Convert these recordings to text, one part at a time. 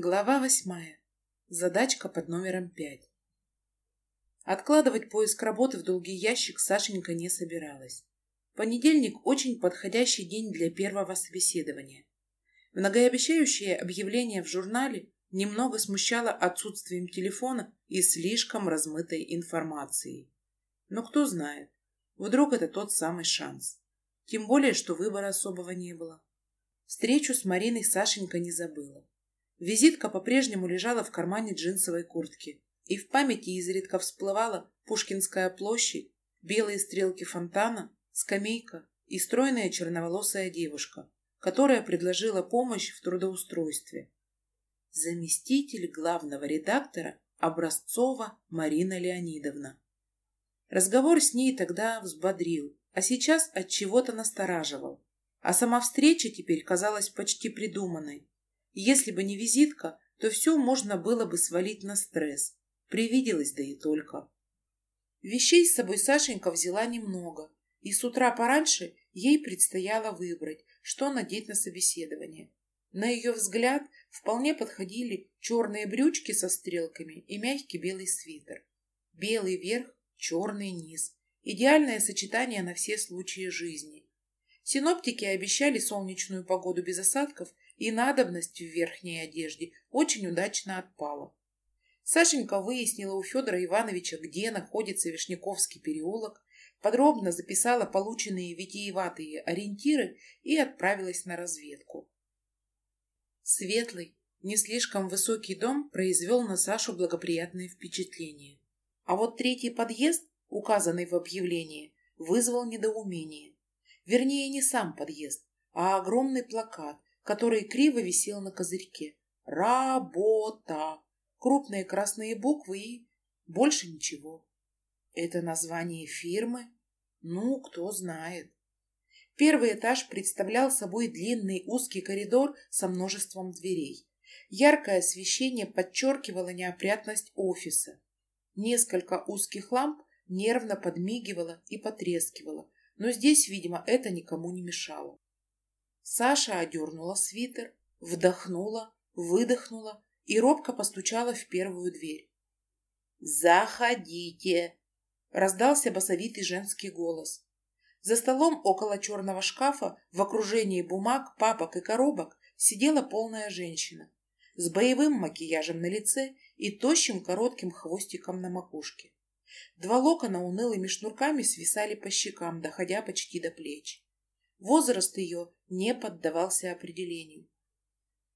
Глава восьмая. Задачка под номером пять. Откладывать поиск работы в долгий ящик Сашенька не собиралась. Понедельник – очень подходящий день для первого собеседования. Многообещающее объявление в журнале немного смущало отсутствием телефона и слишком размытой информацией. Но кто знает, вдруг это тот самый шанс. Тем более, что выбора особого не было. Встречу с Мариной Сашенька не забыла. Визитка по-прежнему лежала в кармане джинсовой куртки, и в памяти изредка всплывала Пушкинская площадь, белые стрелки фонтана, скамейка и стройная черноволосая девушка, которая предложила помощь в трудоустройстве. Заместитель главного редактора Образцова Марина Леонидовна. Разговор с ней тогда взбодрил, а сейчас от чего-то настораживал. А сама встреча теперь казалась почти придуманной. Если бы не визитка, то все можно было бы свалить на стресс. Привиделось, да и только. Вещей с собой Сашенька взяла немного, и с утра пораньше ей предстояло выбрать, что надеть на собеседование. На ее взгляд вполне подходили черные брючки со стрелками и мягкий белый свитер. Белый верх, черный низ. Идеальное сочетание на все случаи жизни. Синоптики обещали солнечную погоду без осадков и надобность в верхней одежде очень удачно отпала. Сашенька выяснила у Федора Ивановича, где находится Вишняковский переулок, подробно записала полученные витиеватые ориентиры и отправилась на разведку. Светлый, не слишком высокий дом произвел на Сашу благоприятное впечатление. А вот третий подъезд, указанный в объявлении, вызвал недоумение. Вернее, не сам подъезд, а огромный плакат, который криво висел на козырьке. Работа. Крупные красные буквы и больше ничего. Это название фирмы? Ну, кто знает. Первый этаж представлял собой длинный узкий коридор со множеством дверей. Яркое освещение подчеркивало неопрятность офиса. Несколько узких ламп нервно подмигивало и потрескивало, но здесь, видимо, это никому не мешало. Саша одернула свитер, вдохнула, выдохнула и робко постучала в первую дверь. «Заходите!» — раздался басовитый женский голос. За столом около черного шкафа в окружении бумаг, папок и коробок сидела полная женщина с боевым макияжем на лице и тощим коротким хвостиком на макушке. Два локона унылыми шнурками свисали по щекам, доходя почти до плеч. Возраст ее не поддавался определению.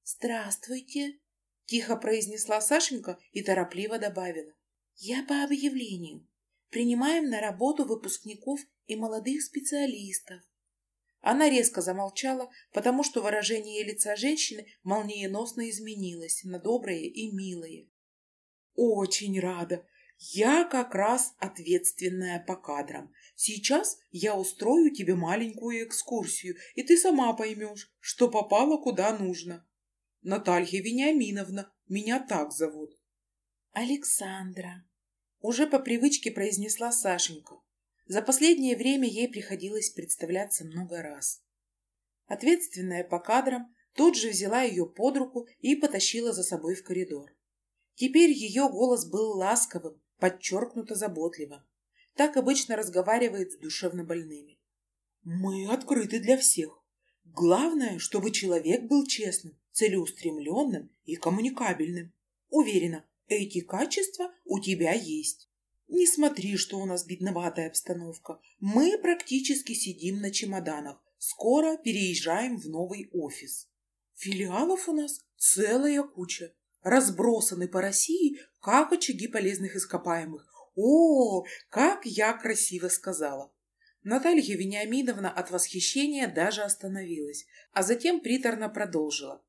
«Здравствуйте!» — тихо произнесла Сашенька и торопливо добавила. «Я по объявлению. Принимаем на работу выпускников и молодых специалистов». Она резко замолчала, потому что выражение лица женщины молниеносно изменилось на доброе и милое. «Очень рада! Я как раз ответственная по кадрам. Сейчас я устрою тебе маленькую экскурсию, и ты сама поймешь, что попала куда нужно. Наталья Вениаминовна, меня так зовут. Александра. Уже по привычке произнесла Сашенька. За последнее время ей приходилось представляться много раз. Ответственная по кадрам тут же взяла ее под руку и потащила за собой в коридор. Теперь ее голос был ласковым, подчеркнуто заботливо. Так обычно разговаривает с душевно больными. Мы открыты для всех. Главное, чтобы человек был честным, целеустремленным и коммуникабельным. Уверена, эти качества у тебя есть. Не смотри, что у нас бедноватая обстановка. Мы практически сидим на чемоданах. Скоро переезжаем в новый офис. Филиалов у нас целая куча разбросаны по России, как очаги полезных ископаемых. О, как я красиво сказала! Наталья Вениаминовна от восхищения даже остановилась, а затем приторно продолжила.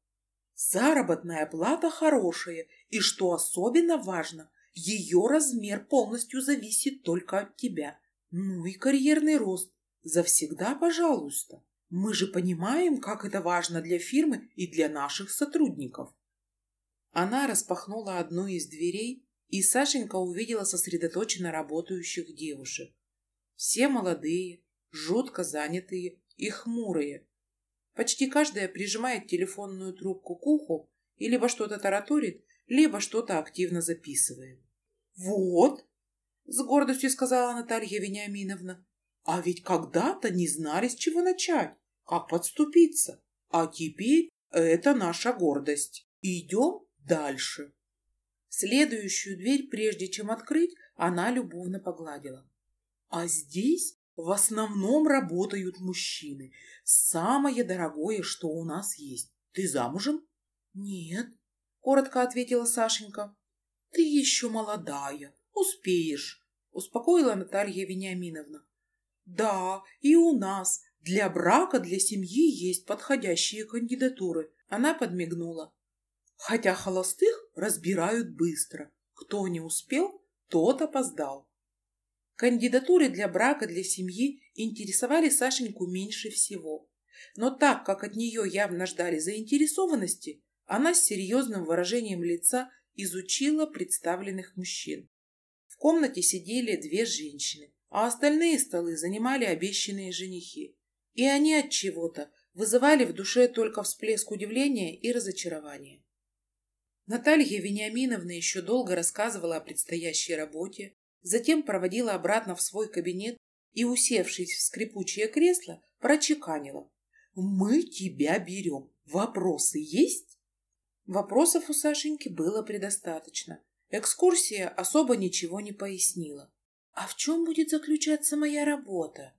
Заработная плата хорошая, и что особенно важно, ее размер полностью зависит только от тебя. Ну и карьерный рост. Завсегда пожалуйста. Мы же понимаем, как это важно для фирмы и для наших сотрудников. Она распахнула одну из дверей, и Сашенька увидела сосредоточенно работающих девушек. Все молодые, жутко занятые и хмурые. Почти каждая прижимает телефонную трубку к уху и либо что-то тараторит, либо что-то активно записывает. «Вот!» — с гордостью сказала Наталья Вениаминовна. «А ведь когда-то не знали, с чего начать, как подступиться. А теперь это наша гордость. Идем дальше». Следующую дверь, прежде чем открыть, она любовно погладила. А здесь в основном работают мужчины. Самое дорогое, что у нас есть. Ты замужем? Нет, коротко ответила Сашенька. Ты еще молодая, успеешь, успокоила Наталья Вениаминовна. Да, и у нас для брака, для семьи есть подходящие кандидатуры. Она подмигнула. Хотя холостых разбирают быстро. Кто не успел, тот опоздал. Кандидатуры для брака, для семьи интересовали Сашеньку меньше всего. Но так как от нее явно ждали заинтересованности, она с серьезным выражением лица изучила представленных мужчин. В комнате сидели две женщины, а остальные столы занимали обещанные женихи. И они от чего-то вызывали в душе только всплеск удивления и разочарования. Наталья Вениаминовна еще долго рассказывала о предстоящей работе, затем проводила обратно в свой кабинет и, усевшись в скрипучее кресло, прочеканила. «Мы тебя берем. Вопросы есть?» Вопросов у Сашеньки было предостаточно. Экскурсия особо ничего не пояснила. «А в чем будет заключаться моя работа?»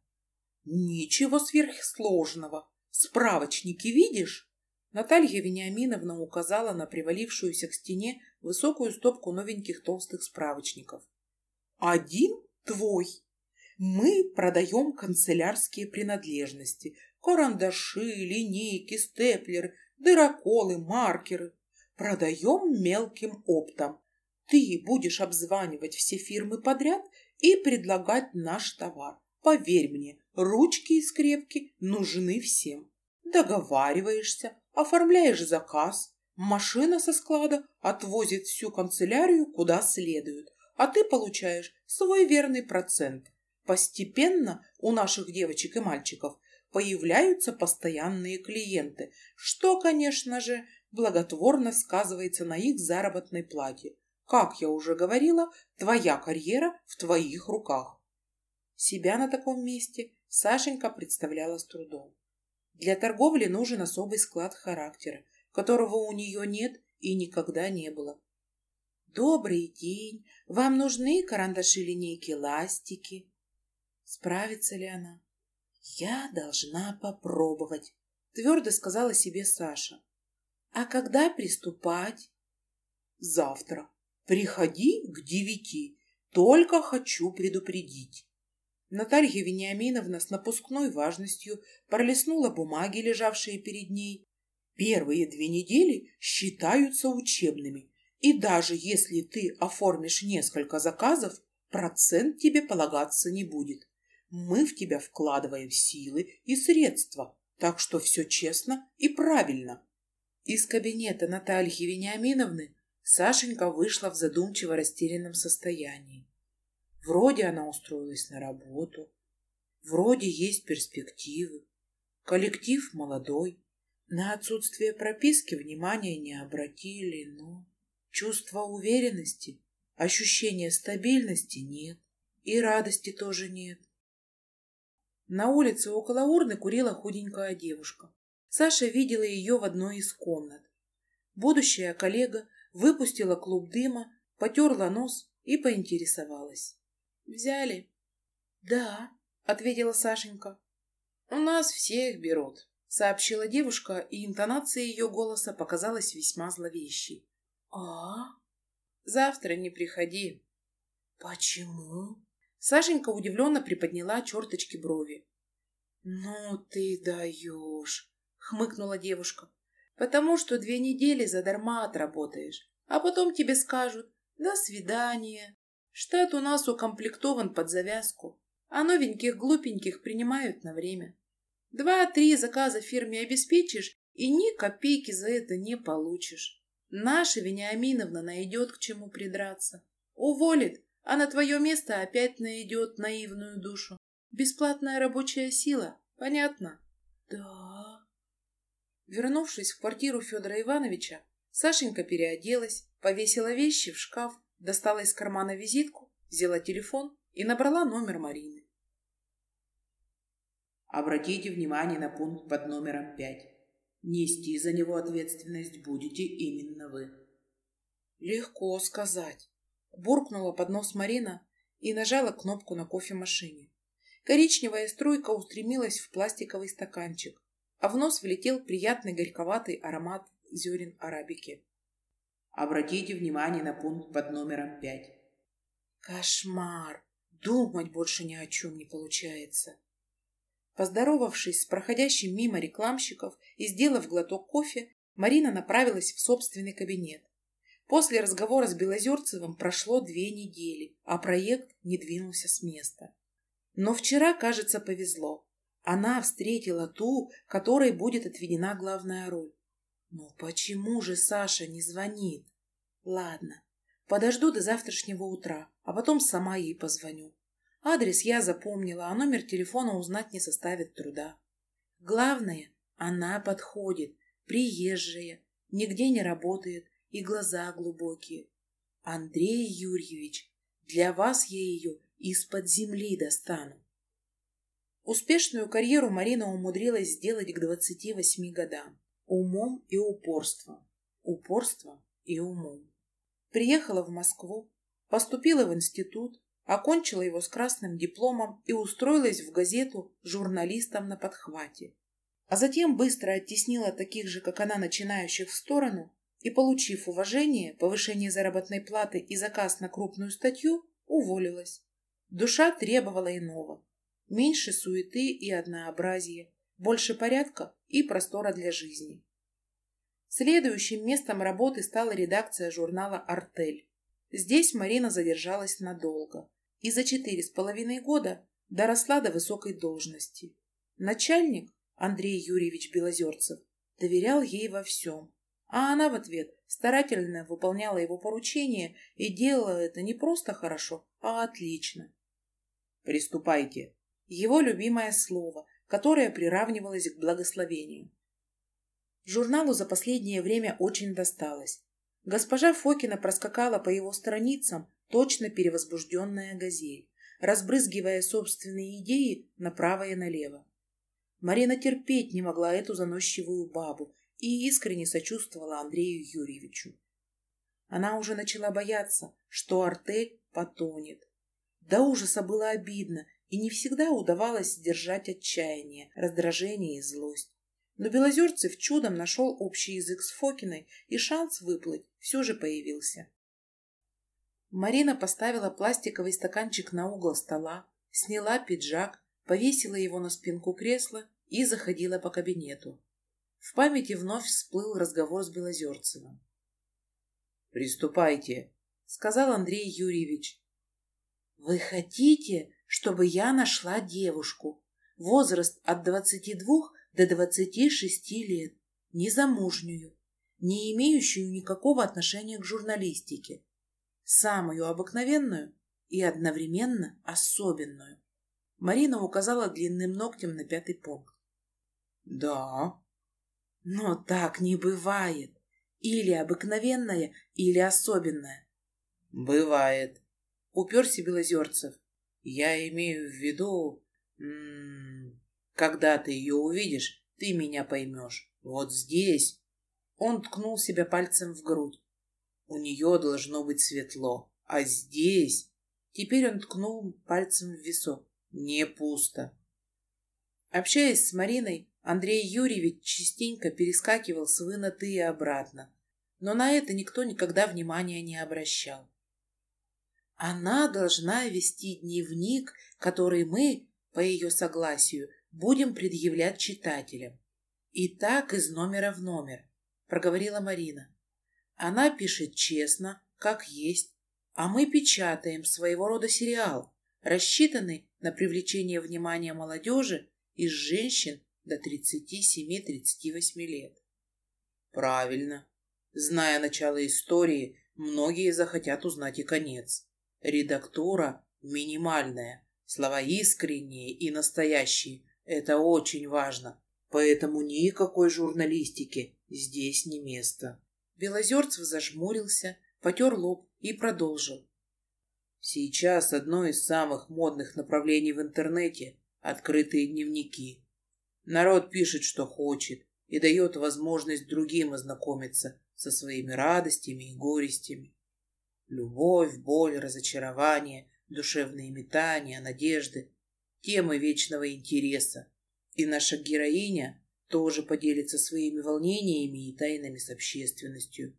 «Ничего сверхсложного. Справочники видишь?» Наталья Вениаминовна указала на привалившуюся к стене высокую стопку новеньких толстых справочников. «Один твой. Мы продаем канцелярские принадлежности, карандаши, линейки, степлеры, дыроколы, маркеры. Продаем мелким оптом. Ты будешь обзванивать все фирмы подряд и предлагать наш товар. Поверь мне, ручки и скрепки нужны всем. Договариваешься, Оформляешь заказ, машина со склада отвозит всю канцелярию куда следует, а ты получаешь свой верный процент. Постепенно у наших девочек и мальчиков появляются постоянные клиенты, что, конечно же, благотворно сказывается на их заработной плате. Как я уже говорила, твоя карьера в твоих руках. Себя на таком месте Сашенька представляла с трудом. Для торговли нужен особый склад характера, которого у нее нет и никогда не было. «Добрый день! Вам нужны карандаши, линейки, ластики?» Справится ли она? «Я должна попробовать», — твердо сказала себе Саша. «А когда приступать?» «Завтра. Приходи к девяти. Только хочу предупредить. Наталья Вениаминовна с напускной важностью пролистнула бумаги, лежавшие перед ней. Первые две недели считаются учебными, и даже если ты оформишь несколько заказов, процент тебе полагаться не будет. Мы в тебя вкладываем силы и средства, так что все честно и правильно. Из кабинета Натальи Вениаминовны Сашенька вышла в задумчиво растерянном состоянии. Вроде она устроилась на работу, вроде есть перспективы, коллектив молодой, на отсутствие прописки внимания не обратили, но чувства уверенности, ощущения стабильности нет, и радости тоже нет. На улице около урны курила худенькая девушка. Саша видела ее в одной из комнат. Будущая коллега выпустила клуб дыма, потерла нос и поинтересовалась. Взяли? Да, ответила Сашенька. У нас всех берут, сообщила девушка, и интонация ее голоса показалась весьма зловещей. А? Завтра не приходи. Почему? Сашенька удивленно приподняла черточки брови. «Ну ты даешь!» — хмыкнула девушка. «Потому что две недели задарма отработаешь, а потом тебе скажут «до свидания». Штат у нас укомплектован под завязку, а новеньких глупеньких принимают на время. Два-три заказа фирме обеспечишь, и ни копейки за это не получишь. Наша Вениаминовна найдет к чему придраться. Уволит, а на твое место опять найдет наивную душу. Бесплатная рабочая сила, понятно? Да. Вернувшись в квартиру Федора Ивановича, Сашенька переоделась, повесила вещи в шкаф, достала из кармана визитку, взяла телефон и набрала номер Марины. Обратите внимание на пункт под номером 5. Нести за него ответственность будете именно вы. Легко сказать. Буркнула под нос Марина и нажала кнопку на кофемашине. Коричневая струйка устремилась в пластиковый стаканчик, а в нос влетел приятный горьковатый аромат зерен арабики. Обратите внимание на пункт под номером 5. Кошмар! Думать больше ни о чем не получается. Поздоровавшись с проходящим мимо рекламщиков и сделав глоток кофе, Марина направилась в собственный кабинет. После разговора с Белозерцевым прошло две недели, а проект не двинулся с места. Но вчера, кажется, повезло. Она встретила ту, которой будет отведена главная роль. Но почему же Саша не звонит? Ладно, подожду до завтрашнего утра, а потом сама ей позвоню. Адрес я запомнила, а номер телефона узнать не составит труда. Главное, она подходит, приезжая, нигде не работает и глаза глубокие. Андрей Юрьевич, для вас я ее из-под земли достану. Успешную карьеру Марина умудрилась сделать к 28 годам. Умом и упорством. Упорством и умом. Приехала в Москву, поступила в институт, окончила его с красным дипломом и устроилась в газету журналистом на подхвате. А затем быстро оттеснила таких же, как она, начинающих в сторону и, получив уважение, повышение заработной платы и заказ на крупную статью, уволилась. Душа требовала иного. Меньше суеты и однообразия, больше порядка и простора для жизни. Следующим местом работы стала редакция журнала «Артель». Здесь Марина задержалась надолго и за четыре с половиной года доросла до высокой должности. Начальник, Андрей Юрьевич Белозерцев, доверял ей во всем, а она в ответ старательно выполняла его поручения и делала это не просто хорошо, а отлично. «Приступайте!» Его любимое слово, которое приравнивалось к благословению. Журналу за последнее время очень досталось. Госпожа Фокина проскакала по его страницам, точно перевозбужденная газель, разбрызгивая собственные идеи направо и налево. Марина терпеть не могла эту заносчивую бабу и искренне сочувствовала Андрею Юрьевичу. Она уже начала бояться, что артель потонет. До ужаса было обидно, и не всегда удавалось сдержать отчаяние, раздражение и злость. Но Белозерцев чудом нашел общий язык с Фокиной, и шанс выплыть все же появился. Марина поставила пластиковый стаканчик на угол стола, сняла пиджак, повесила его на спинку кресла и заходила по кабинету. В памяти вновь всплыл разговор с Белозерцевым. «Приступайте», — сказал Андрей Юрьевич. «Вы хотите, чтобы я нашла девушку? Возраст от двадцати двух до двадцати шести лет, незамужнюю, не имеющую никакого отношения к журналистике, самую обыкновенную и одновременно особенную. Марина указала длинным ногтем на пятый пункт. Да. Но так не бывает. Или обыкновенная, или особенная. Бывает. Уперся Белозерцев. Я имею в виду... Когда ты ее увидишь, ты меня поймешь. Вот здесь... Он ткнул себя пальцем в грудь. У нее должно быть светло. А здесь... Теперь он ткнул пальцем в висок. Не пусто. Общаясь с Мариной, Андрей Юрьевич частенько перескакивал с «вы» на «ты» и обратно. Но на это никто никогда внимания не обращал. Она должна вести дневник, который мы, по ее согласию, будем предъявлять читателям. И так из номера в номер, проговорила Марина. Она пишет честно, как есть, а мы печатаем своего рода сериал, рассчитанный на привлечение внимания молодежи из женщин до 37-38 лет. Правильно. Зная начало истории, многие захотят узнать и конец. Редактура минимальная, слова искренние и настоящие. Это очень важно. Поэтому никакой журналистики здесь не место. Белозерцев зажмурился, потер лоб и продолжил. Сейчас одно из самых модных направлений в интернете — открытые дневники. Народ пишет, что хочет, и дает возможность другим ознакомиться со своими радостями и горестями. Любовь, боль, разочарование, душевные метания, надежды — темы вечного интереса. И наша героиня тоже поделится своими волнениями и тайнами с общественностью.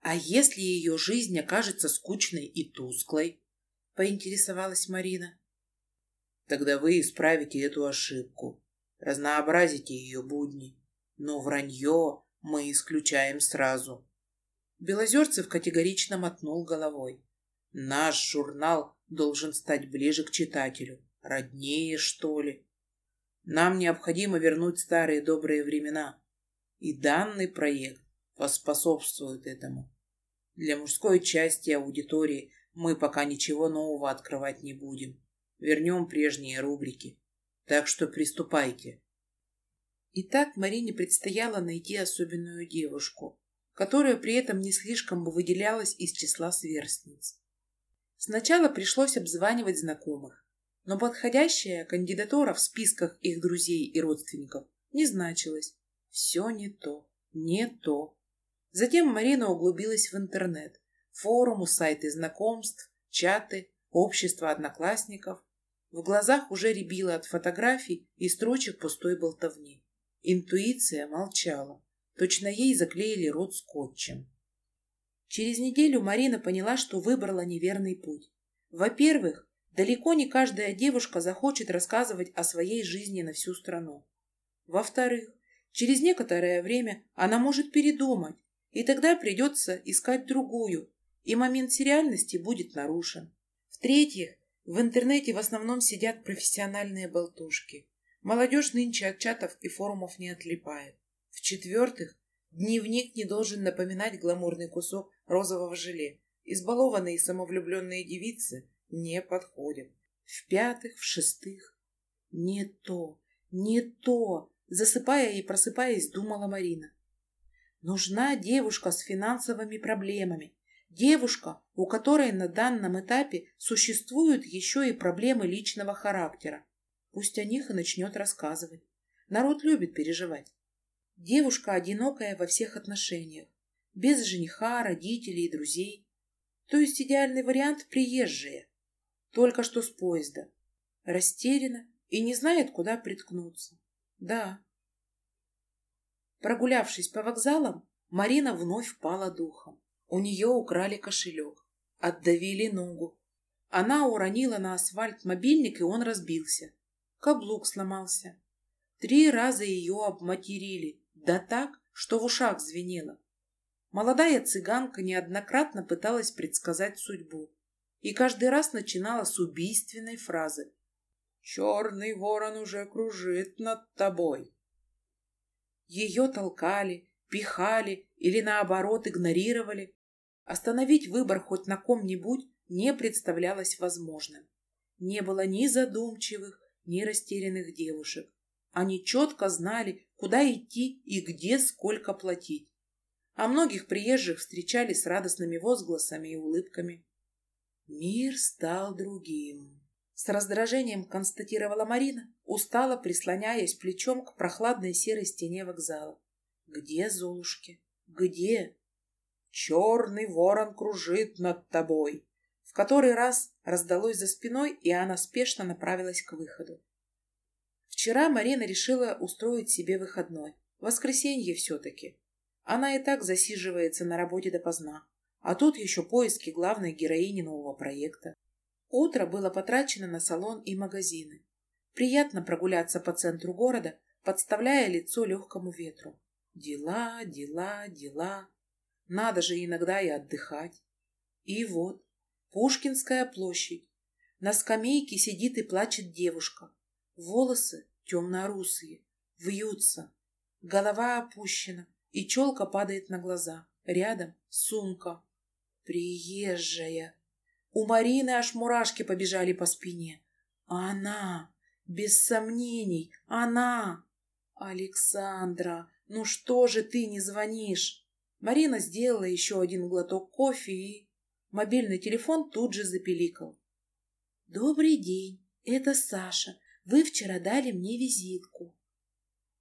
«А если ее жизнь окажется скучной и тусклой?» — поинтересовалась Марина. «Тогда вы исправите эту ошибку, разнообразите ее будни, но вранье мы исключаем сразу». Белозерцев категорично мотнул головой. «Наш журнал должен стать ближе к читателю, роднее, что ли. Нам необходимо вернуть старые добрые времена, и данный проект поспособствует этому. Для мужской части аудитории мы пока ничего нового открывать не будем. Вернем прежние рубрики. Так что приступайте. Итак, Марине предстояло найти особенную девушку, которая при этом не слишком бы выделялась из числа сверстниц. Сначала пришлось обзванивать знакомых, но подходящая кандидатура в списках их друзей и родственников не значилась. Все не то, не то. Затем Марина углубилась в интернет, форумы, сайты знакомств, чаты, общество одноклассников. В глазах уже рябило от фотографий и строчек пустой болтовни. Интуиция молчала. Точно ей заклеили рот скотчем. Через неделю Марина поняла, что выбрала неверный путь. Во-первых, далеко не каждая девушка захочет рассказывать о своей жизни на всю страну. Во-вторых, через некоторое время она может передумать и тогда придется искать другую, и момент сериальности будет нарушен. В-третьих, в интернете в основном сидят профессиональные болтушки. Молодежь нынче от чатов и форумов не отлипает. В-четвертых, дневник не должен напоминать гламурный кусок розового желе. Избалованные и самовлюбленные девицы не подходят. В-пятых, в-шестых, не то, не то, засыпая и просыпаясь, думала Марина. Нужна девушка с финансовыми проблемами. Девушка, у которой на данном этапе существуют еще и проблемы личного характера. Пусть о них и начнет рассказывать. Народ любит переживать. Девушка одинокая во всех отношениях. Без жениха, родителей и друзей. То есть идеальный вариант приезжая. Только что с поезда. Растеряна и не знает, куда приткнуться. Да, Прогулявшись по вокзалам, Марина вновь впала духом. У нее украли кошелек, отдавили ногу. Она уронила на асфальт мобильник, и он разбился. Каблук сломался. Три раза ее обматерили, да так, что в ушах звенело. Молодая цыганка неоднократно пыталась предсказать судьбу и каждый раз начинала с убийственной фразы «Черный ворон уже кружит над тобой». Ее толкали, пихали или, наоборот, игнорировали. Остановить выбор хоть на ком-нибудь не представлялось возможным. Не было ни задумчивых, ни растерянных девушек. Они четко знали, куда идти и где сколько платить. А многих приезжих встречали с радостными возгласами и улыбками. Мир стал другим. С раздражением констатировала Марина, устало прислоняясь плечом к прохладной серой стене вокзала. Где Золушки? Где? Черный ворон кружит над тобой. В который раз раздалось за спиной, и она спешно направилась к выходу. Вчера Марина решила устроить себе выходной. Воскресенье все-таки. Она и так засиживается на работе допоздна. А тут еще поиски главной героини нового проекта. Утро было потрачено на салон и магазины. Приятно прогуляться по центру города, подставляя лицо легкому ветру. Дела, дела, дела. Надо же иногда и отдыхать. И вот, Пушкинская площадь. На скамейке сидит и плачет девушка. Волосы темно-русые, вьются. Голова опущена, и челка падает на глаза. Рядом сумка. Приезжая. У Марины аж мурашки побежали по спине. Она, без сомнений, она. Александра, ну что же ты не звонишь? Марина сделала еще один глоток кофе и... Мобильный телефон тут же запеликал. «Добрый день, это Саша. Вы вчера дали мне визитку».